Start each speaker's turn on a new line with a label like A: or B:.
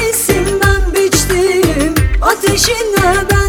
A: Ateşinden biçtim ateşine ben